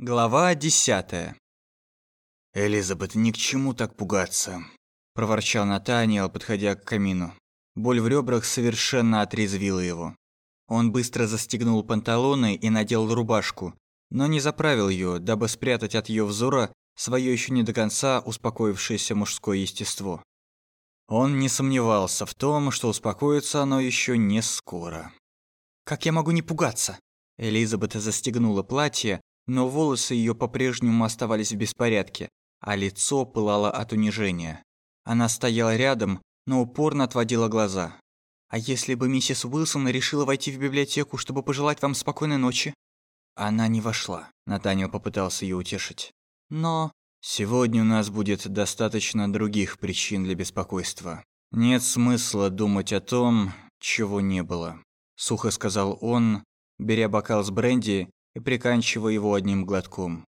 Глава десятая. «Элизабет, ни к чему так пугаться», – проворчал Натаниэл, подходя к камину. Боль в ребрах совершенно отрезвила его. Он быстро застегнул панталоны и надел рубашку, но не заправил ее, дабы спрятать от ее взора свое еще не до конца успокоившееся мужское естество. Он не сомневался в том, что успокоится оно еще не скоро. «Как я могу не пугаться?» Элизабет застегнула платье, но волосы ее по-прежнему оставались в беспорядке, а лицо пылало от унижения. Она стояла рядом, но упорно отводила глаза. «А если бы миссис Уилсон решила войти в библиотеку, чтобы пожелать вам спокойной ночи?» Она не вошла. Натаниэл попытался ее утешить. «Но...» «Сегодня у нас будет достаточно других причин для беспокойства. Нет смысла думать о том, чего не было», – сухо сказал он, беря бокал с бренди и приканчивая его одним глотком.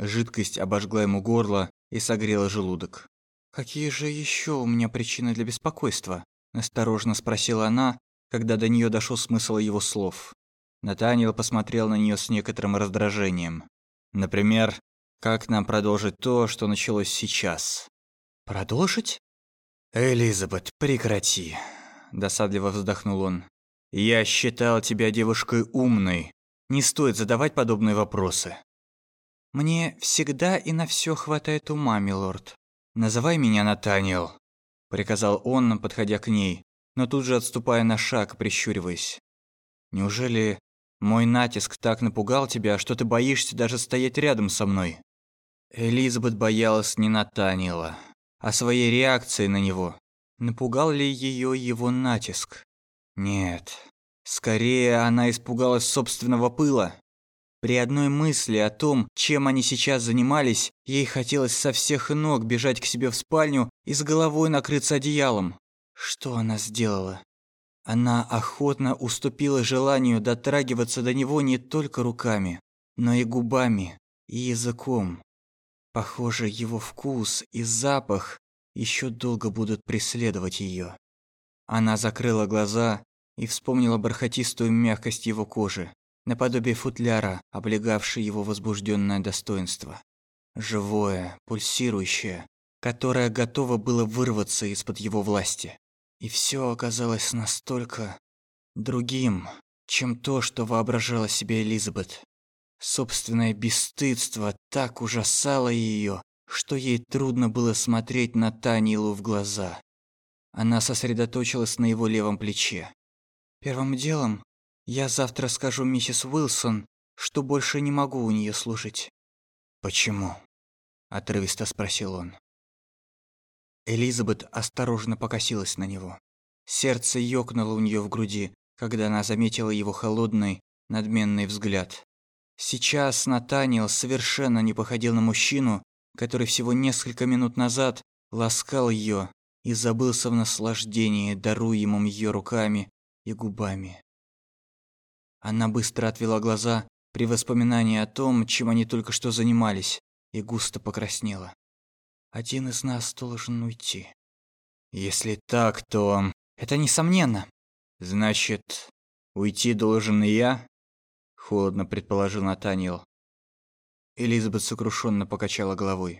Жидкость обожгла ему горло и согрела желудок. «Какие же еще у меня причины для беспокойства?» – осторожно спросила она, когда до нее дошел смысл его слов. Натаниэл посмотрел на нее с некоторым раздражением. «Например, как нам продолжить то, что началось сейчас?» «Продолжить?» «Элизабет, прекрати», – досадливо вздохнул он. «Я считал тебя девушкой умной, не стоит задавать подобные вопросы. Мне всегда и на все хватает ума, милорд. Называй меня Натаниэл, приказал он, подходя к ней, но тут же отступая на шаг, прищуриваясь. Неужели мой натиск так напугал тебя, что ты боишься даже стоять рядом со мной? Элизабет боялась не Натаниэла, а своей реакции на него. Напугал ли ее его натиск? Нет, Скорее, она испугалась собственного пыла. При одной мысли о том, чем они сейчас занимались, ей хотелось со всех ног бежать к себе в спальню и с головой накрыться одеялом. Что она сделала? Она охотно уступила желанию дотрагиваться до него не только руками, но и губами, и языком. Похоже, его вкус и запах еще долго будут преследовать ее. Она закрыла глаза и вспомнила бархатистую мягкость его кожи, наподобие футляра, облегавшей его возбужденное достоинство. Живое, пульсирующее, которое готово было вырваться из-под его власти. И все оказалось настолько другим, чем то, что воображала себе Элизабет. Собственное бесстыдство так ужасало ее, что ей трудно было смотреть на Танилу в глаза. Она сосредоточилась на его левом плече. Первым делом я завтра скажу миссис Уилсон, что больше не могу у нее служить. Почему? отрывисто спросил он. Элизабет осторожно покосилась на него. Сердце ёкнуло у нее в груди, когда она заметила его холодный, надменный взгляд. Сейчас Натаниэл совершенно не походил на мужчину, который всего несколько минут назад ласкал ее и забылся в наслаждении, даруемым ее руками и губами. Она быстро отвела глаза при воспоминании о том, чем они только что занимались, и густо покраснела. Один из нас должен уйти. Если так, то это несомненно. Значит, уйти должен и я? Холодно предположил Натаниэл. Элизабет сокрушенно покачала головой.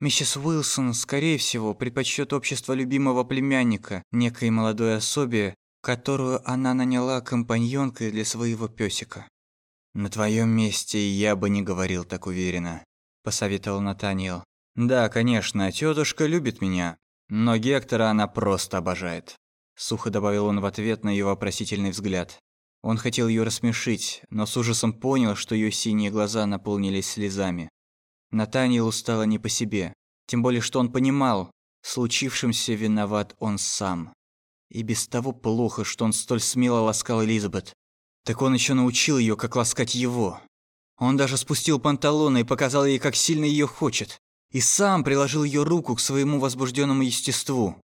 Миссис Уилсон, скорее всего, предпочтет общество любимого племянника, некой молодой особе, которую она наняла компаньонкой для своего пёсика. «На твоём месте я бы не говорил так уверенно», – посоветовал Натаниэл. «Да, конечно, тётушка любит меня, но Гектора она просто обожает», – сухо добавил он в ответ на её вопросительный взгляд. Он хотел её рассмешить, но с ужасом понял, что её синие глаза наполнились слезами. Натаниэлу стало не по себе, тем более что он понимал, случившимся виноват он сам. И без того плохо, что он столь смело ласкал Элизабет. Так он еще научил ее, как ласкать его. Он даже спустил панталоны и показал ей, как сильно ее хочет. И сам приложил ее руку к своему возбужденному естеству.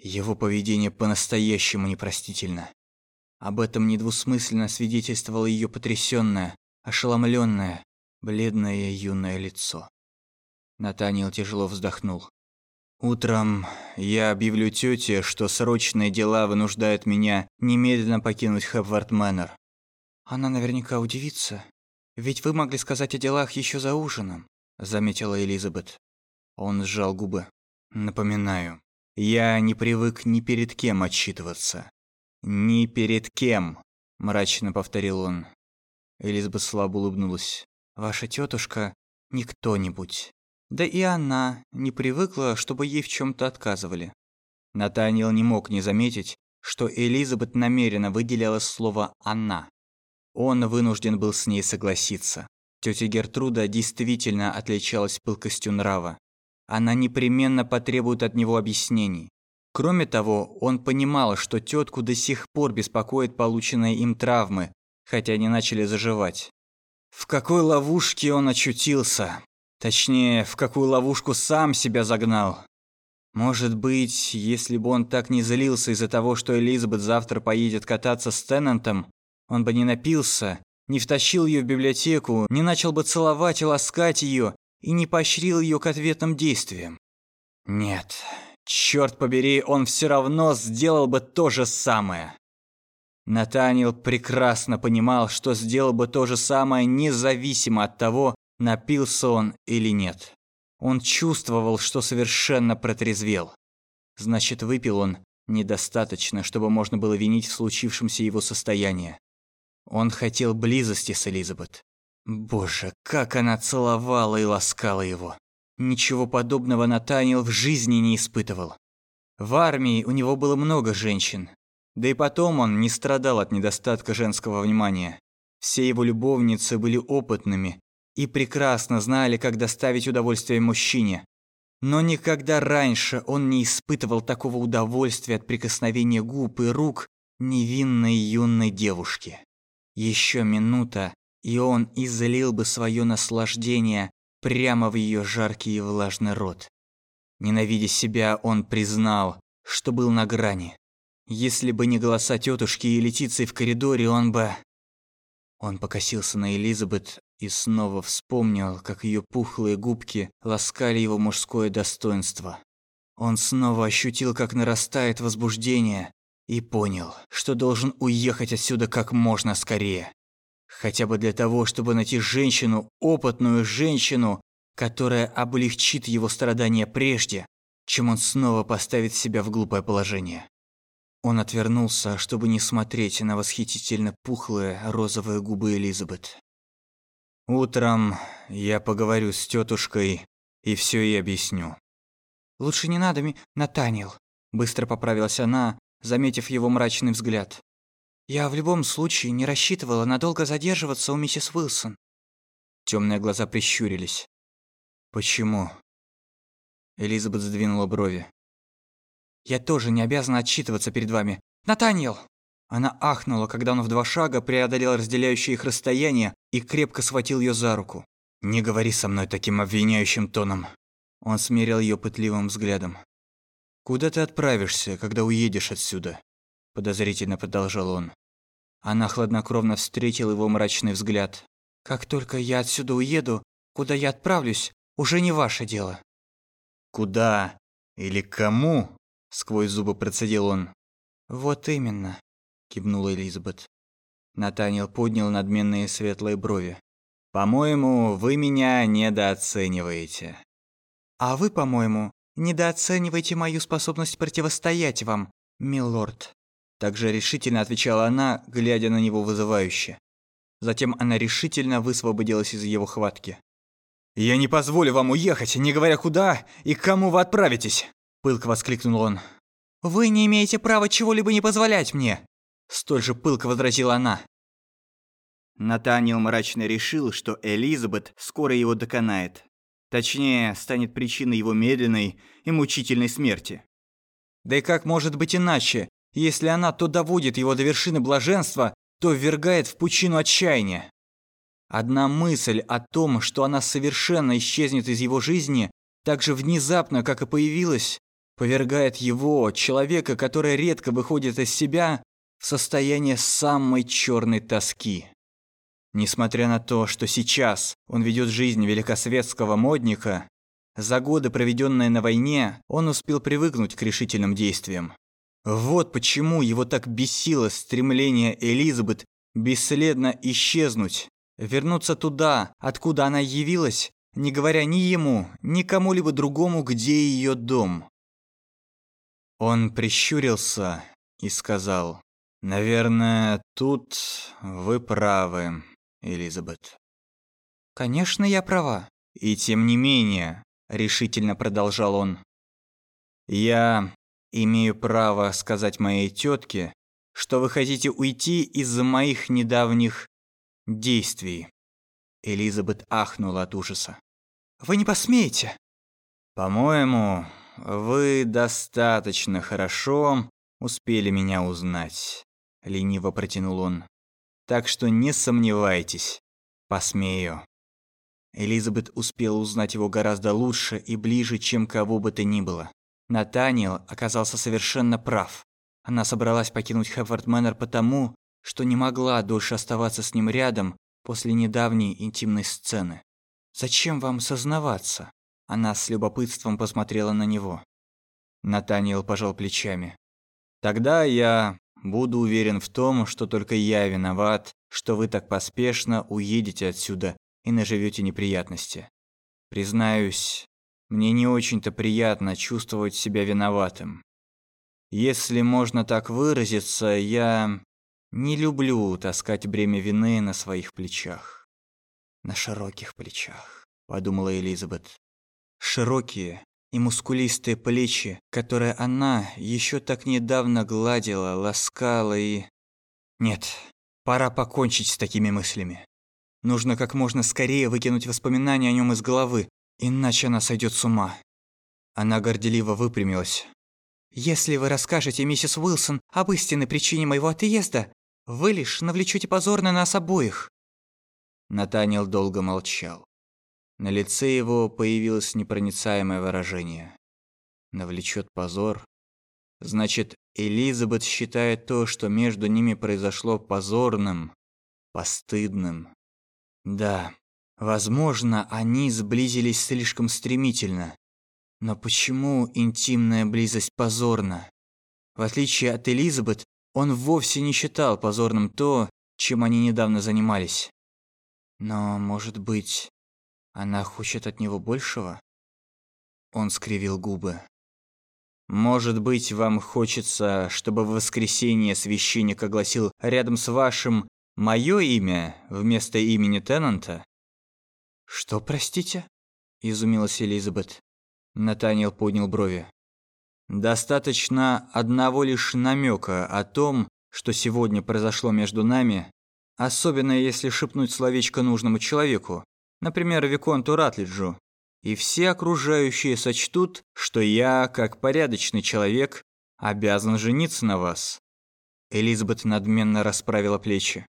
Его поведение по-настоящему непростительно. Об этом недвусмысленно свидетельствовало ее потрясенное, ошеломленное, бледное юное лицо. Натаниэл тяжело вздохнул. Утром я объявлю тете, что срочные дела вынуждают меня немедленно покинуть Хэпвард Мэннер. Она наверняка удивится. «Ведь вы могли сказать о делах еще за ужином», – заметила Элизабет. Он сжал губы. «Напоминаю, я не привык ни перед кем отчитываться. Ни перед кем», – мрачно повторил он. Элизабет слабо улыбнулась. «Ваша тетушка не кто-нибудь. Да и она не привыкла, чтобы ей в чем то отказывали». Натаниэл не мог не заметить, что Элизабет намеренно выделяла слово «она». Он вынужден был с ней согласиться. Тётя Гертруда действительно отличалась пылкостью нрава. Она непременно потребует от него объяснений. Кроме того, он понимал, что тетку до сих пор беспокоит полученные им травмы, хотя они начали заживать. В какой ловушке он очутился? Точнее, в какую ловушку сам себя загнал? Может быть, если бы он так не злился из-за того, что Элизабет завтра поедет кататься с Теннантом, он бы не напился, не втащил ее в библиотеку, не начал бы целовать и ласкать ее и не поощрил ее к ответным действиям. Нет, черт побери, он все равно сделал бы то же самое. Натаниэл прекрасно понимал, что сделал бы то же самое независимо от того, напился он или нет. Он чувствовал, что совершенно протрезвел. Значит, выпил он недостаточно, чтобы можно было винить в случившемся его состояние. Он хотел близости с Элизабет. Боже, как она целовала и ласкала его. Ничего подобного Натаниэл в жизни не испытывал. В армии у него было много женщин. Да и потом он не страдал от недостатка женского внимания. Все его любовницы были опытными и прекрасно знали, как доставить удовольствие мужчине. Но никогда раньше он не испытывал такого удовольствия от прикосновения губ и рук невинной юной девушки. Еще минута, и он излил бы свое наслаждение прямо в ее жаркий и влажный рот. Ненавидя себя, он признал, что был на грани. Если бы не голоса тетушки и Летиции в коридоре, он бы... Он покосился на Элизабет и снова вспомнил, как ее пухлые губки ласкали его мужское достоинство. Он снова ощутил, как нарастает возбуждение, и понял, что должен уехать отсюда как можно скорее. Хотя бы для того, чтобы найти женщину, опытную женщину, которая облегчит его страдания прежде, чем он снова поставит себя в глупое положение. Он отвернулся, чтобы не смотреть на восхитительно пухлые розовые губы Элизабет. Утром я поговорю с тетушкой и все ей объясню. Лучше не надо, ми... Натаниэл, быстро поправилась она, заметив его мрачный взгляд. Я в любом случае не рассчитывала надолго задерживаться у миссис Уилсон. Темные глаза прищурились. Почему? Элизабет сдвинула брови. Я тоже не обязана отчитываться перед вами. Натаниэл! Она ахнула, когда он в два шага преодолел разделяющее их расстояние и крепко схватил ее за руку. «Не говори со мной таким обвиняющим тоном». Он смерил ее пытливым взглядом. «Куда ты отправишься, когда уедешь отсюда?» Подозрительно продолжал он. Она хладнокровно встретила его мрачный взгляд. «Как только я отсюда уеду, куда я отправлюсь, уже не ваше дело». «Куда? Или кому?» Сквозь зубы процедил он. «Вот именно кивнула Элизабет. Натаниэл поднял надменные светлые брови. По-моему, вы меня недооцениваете. А вы, по-моему, недооцениваете мою способность противостоять вам, милорд. Также решительно отвечала она, глядя на него вызывающе. Затем она решительно высвободилась из его хватки. «Я не позволю вам уехать, не говоря куда и к кому вы отправитесь!» Пылко воскликнул он. «Вы не имеете права чего-либо не позволять мне!» Столь же пылко возразила она. Натаниэл мрачно решил, что Элизабет скоро его доконает. Точнее, станет причиной его медленной и мучительной смерти. Да и как может быть иначе, если она то доводит его до вершины блаженства, то ввергает в пучину отчаяния? Одна мысль о том, что она совершенно исчезнет из его жизни, так же внезапно, как и появилась, повергает его, человека, который редко выходит из себя, состояние самой черной тоски. Несмотря на то, что сейчас он ведет жизнь великосветского модника, за годы, проведенные на войне, он успел привыкнуть к решительным действиям. Вот почему его так бесило стремление Элизабет бесследно исчезнуть, Вернуться туда, откуда она явилась, не говоря ни ему, ни кому-либо другому, где ее дом. Он прищурился и сказал, «Наверное, тут вы правы, Элизабет». «Конечно, я права». «И тем не менее», — решительно продолжал он, «я имею право сказать моей тетке, что вы хотите уйти из-за моих недавних действий». Элизабет ахнула от ужаса. «Вы не посмеете!» «По-моему, вы достаточно хорошо успели меня узнать», — лениво протянул он. «Так что не сомневайтесь, посмею». Элизабет успела узнать его гораздо лучше и ближе, чем кого бы то ни было. Натаниэл оказался совершенно прав. Она собралась покинуть Хеффорд Мэннер потому, что не могла дольше оставаться с ним рядом после недавней интимной сцены. «Зачем вам сознаваться?» Она с любопытством посмотрела на него. Натаниэл пожал плечами. «Тогда я буду уверен в том, что только я виноват, что вы так поспешно уедете отсюда и наживете неприятности. Признаюсь, мне не очень-то приятно чувствовать себя виноватым. Если можно так выразиться, я не люблю таскать бремя вины на своих плечах. На широких плечах, подумала Элизабет. Широкие и мускулистые плечи, которые она еще так недавно гладила, ласкала и... Нет, пора покончить с такими мыслями. Нужно как можно скорее выкинуть воспоминания о нем из головы, иначе она сойдет с ума. Она горделиво выпрямилась. «Если вы расскажете миссис Уилсон об истинной причине моего отъезда, вы лишь навлечете позор на нас обоих». Натаниэл долго молчал. На лице его появилось непроницаемое выражение. Навлечет позор. Значит, Элизабет считает то, что между ними произошло позорным, постыдным. Да, возможно, они сблизились слишком стремительно. Но почему интимная близость позорна? В отличие от Элизабет, он вовсе не считал позорным то, чем они недавно занимались. Но, может быть, она хочет от него большего? Он скривил губы. Может быть, вам хочется, чтобы в воскресенье священник огласил рядом с вашим мое имя вместо имени Теннанта? Что, простите? изумилась Элизабет. Натаниэл поднял брови. Достаточно одного лишь намека о том, что сегодня произошло между нами, особенно если шепнуть словечко нужному человеку, например, Виконту Ратлиджу, и все окружающие сочтут, что я, как порядочный человек, обязан жениться на вас. Элизабет надменно расправила плечи.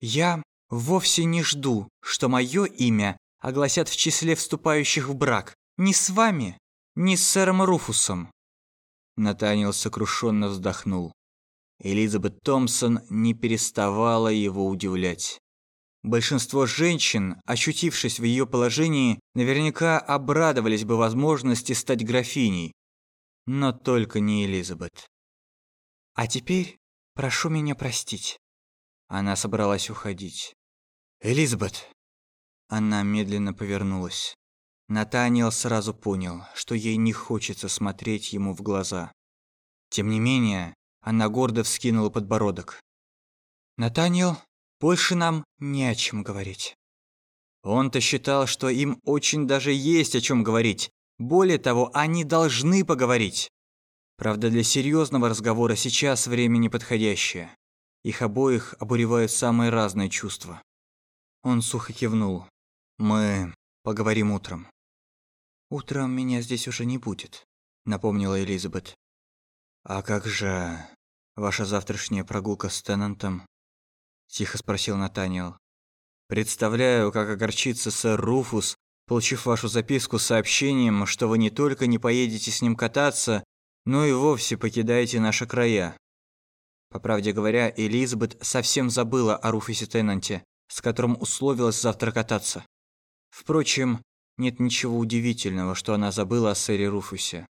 Я вовсе не жду, что мое имя огласят в числе вступающих в брак. Ни с вами, ни с сэром Руфусом. Натаниэл сокрушенно вздохнул. Элизабет Томпсон не переставала его удивлять. Большинство женщин, ощутившись в ее положении, наверняка обрадовались бы возможности стать графиней. Но только не Элизабет. «А теперь прошу меня простить». Она собралась уходить. «Элизабет!» Она медленно повернулась. Натаниэл сразу понял, что ей не хочется смотреть ему в глаза. Тем не менее, она гордо вскинула подбородок. «Натаниэл, больше нам не о чем говорить». Он-то считал, что им очень даже есть о чем говорить. Более того, они должны поговорить. Правда, для серьезного разговора сейчас время неподходящее. Их обоих обуревают самые разные чувства. Он сухо кивнул. «Мы поговорим утром». «Утром меня здесь уже не будет», — напомнила Элизабет. «А как же ваша завтрашняя прогулка с Теннантом?» — тихо спросил Натаниэл. «Представляю, как огорчится сэр Руфус, получив вашу записку с сообщением, что вы не только не поедете с ним кататься, но и вовсе покидаете наши края». По правде говоря, Элизабет совсем забыла о Руфусе Теннанте, с которым условилась завтра кататься. Впрочем, нет ничего удивительного, что она забыла о сэре Руфусе.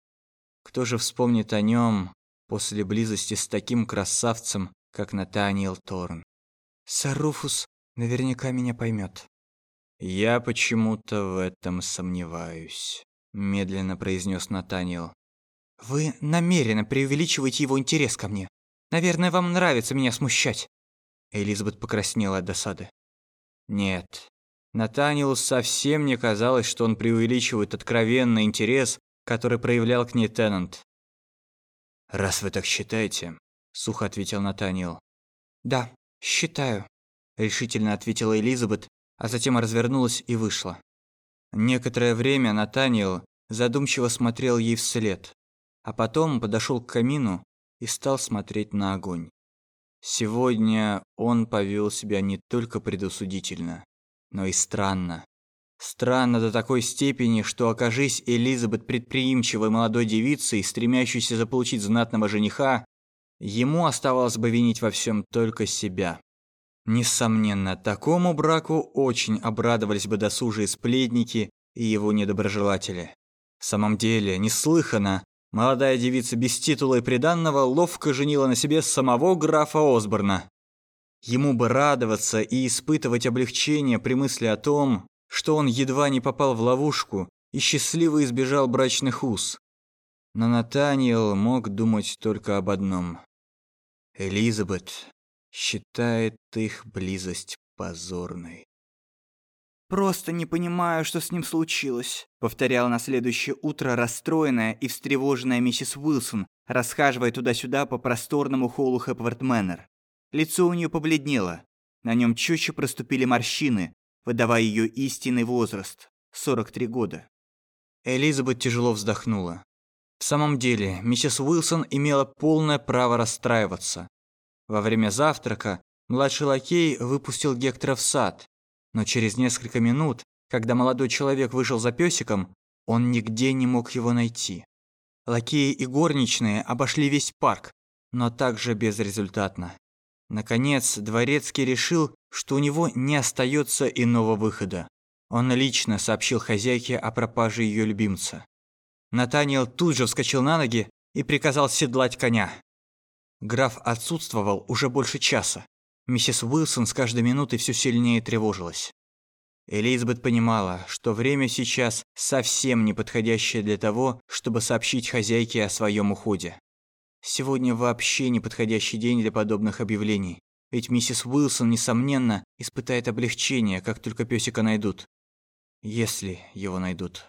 Кто же вспомнит о нем после близости с таким красавцем, как Натаниэл Торн? «Сэр Руфус Наверняка меня поймет. Я почему-то в этом сомневаюсь, медленно произнес Натаниэл. Вы намеренно преувеличиваете его интерес ко мне. Наверное, вам нравится меня смущать. Элизабет покраснела от досады. Нет. Натаниэлу совсем не казалось, что он преувеличивает откровенный интерес, который проявлял к ней Теннант. «Раз вы так считаете», — сухо ответил Натаниэл. «Да, считаю», — решительно ответила Элизабет, а затем развернулась и вышла. Некоторое время Натаниэл задумчиво смотрел ей вслед, а потом подошел к камину и стал смотреть на огонь. Сегодня он повел себя не только предусудительно, но и странно. Странно до такой степени, что окажись Элизабет предприимчивой молодой девицей, стремящейся заполучить знатного жениха, ему оставалось бы винить во всем только себя. Несомненно, такому браку очень обрадовались бы досужие сплетники и его недоброжелатели. В самом деле, неслыханно, Молодая девица без титула и приданного ловко женила на себе самого графа Осборна. Ему бы радоваться и испытывать облегчение при мысли о том, что он едва не попал в ловушку и счастливо избежал брачных уз. Но Натаниэл мог думать только об одном. Элизабет считает их близость позорной. «Просто не понимаю, что с ним случилось», — повторяла на следующее утро расстроенная и встревоженная миссис Уилсон, расхаживая туда-сюда по просторному холлу Хэпворт Мэннер. Лицо у нее побледнело. На нем чуть проступили морщины, выдавая ее истинный возраст – 43 года. Элизабет тяжело вздохнула. В самом деле, миссис Уилсон имела полное право расстраиваться. Во время завтрака младший лакей выпустил Гектора в сад, но через несколько минут, когда молодой человек вышел за пёсиком, он нигде не мог его найти. Лакеи и горничные обошли весь парк, но также безрезультатно. Наконец, Дворецкий решил, что у него не остается иного выхода. Он лично сообщил хозяйке о пропаже ее любимца. Натаниэл тут же вскочил на ноги и приказал седлать коня. Граф отсутствовал уже больше часа. Миссис Уилсон с каждой минутой все сильнее тревожилась. Элизабет понимала, что время сейчас совсем не подходящее для того, чтобы сообщить хозяйке о своем уходе. Сегодня вообще не подходящий день для подобных объявлений, ведь миссис Уилсон, несомненно, испытает облегчение, как только пёсика найдут. Если его найдут.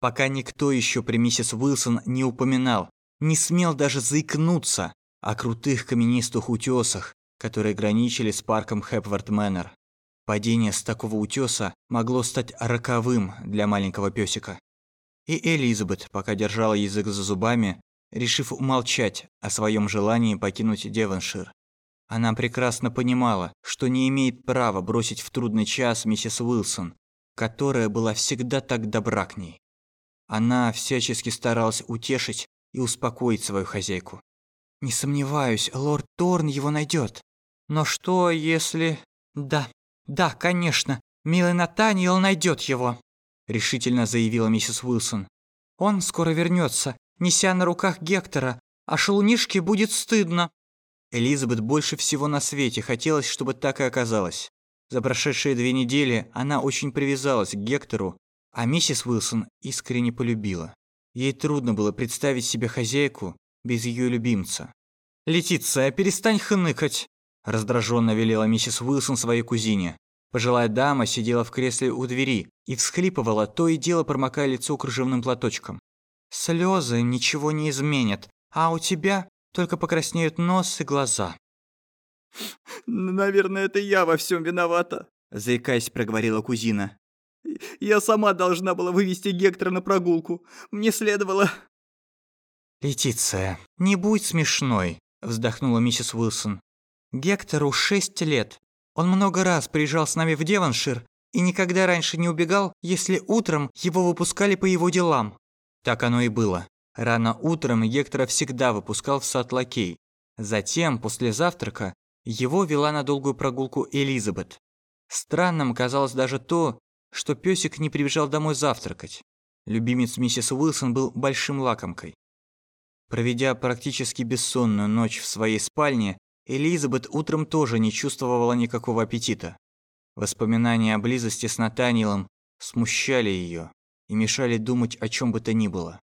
Пока никто еще при миссис Уилсон не упоминал, не смел даже заикнуться о крутых каменистых утесах, которые граничили с парком Хепвард Мэннер. Падение с такого утёса могло стать роковым для маленького пёсика. И Элизабет пока держала язык за зубами, решив умолчать о своем желании покинуть Девоншир. Она прекрасно понимала, что не имеет права бросить в трудный час миссис Уилсон, которая была всегда так добра к ней. Она всячески старалась утешить и успокоить свою хозяйку. «Не сомневаюсь, лорд Торн его найдет. Но что, если... Да, да, конечно, милый Натаниэл найдет его, решительно заявила миссис Уилсон. Он скоро вернется, неся на руках Гектора, а шалунишке будет стыдно. Элизабет больше всего на свете хотелось, чтобы так и оказалось. За прошедшие две недели она очень привязалась к Гектору, а миссис Уилсон искренне полюбила. Ей трудно было представить себе хозяйку без ее любимца. «Летиция, перестань хныкать!» раздраженно велела миссис Уилсон своей кузине. Пожилая дама сидела в кресле у двери и всхлипывала, то и дело промокая лицо кружевным платочком. Слезы ничего не изменят, а у тебя только покраснеют нос и глаза. «Наверное, это я во всем виновата», – заикаясь, проговорила кузина. «Я сама должна была вывести Гектора на прогулку. Мне следовало...» «Летиция, не будь смешной», – вздохнула миссис Уилсон. Гектору шесть лет. Он много раз приезжал с нами в Девоншир и никогда раньше не убегал, если утром его выпускали по его делам. Так оно и было. Рано утром Гектора всегда выпускал в сад лакей. Затем, после завтрака, его вела на долгую прогулку Элизабет. Странным казалось даже то, что песик не прибежал домой завтракать. Любимец миссис Уилсон был большим лакомкой. Проведя практически бессонную ночь в своей спальне, Элизабет утром тоже не чувствовала никакого аппетита. Воспоминания о близости с Натаниелом смущали ее и мешали думать о чем бы то ни было.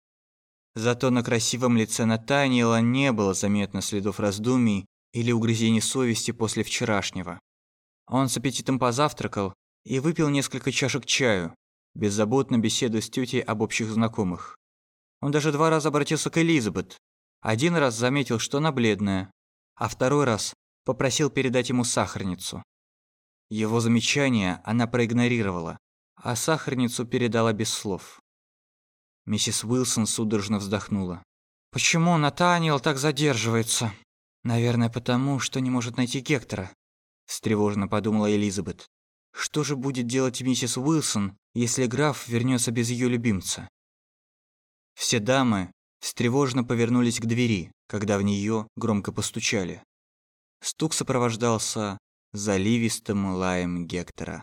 Зато на красивом лице Натаниела не было заметно следов раздумий или угрызений совести после вчерашнего. Он с аппетитом позавтракал и выпил несколько чашек чаю, беззаботно беседуя с тетей об общих знакомых. Он даже два раза обратился к Элизабет. Один раз заметил, что она бледная, а второй раз попросил передать ему сахарницу. Его замечание она проигнорировала, а сахарницу передала без слов. Миссис Уилсон судорожно вздохнула. «Почему Натаниэл так задерживается?» «Наверное, потому, что не может найти Гектора», – встревоженно подумала Элизабет. «Что же будет делать миссис Уилсон, если граф вернется без ее любимца?» Все дамы встревоженно повернулись к двери, когда в нее громко постучали. Стук сопровождался заливистым лаем Гектора.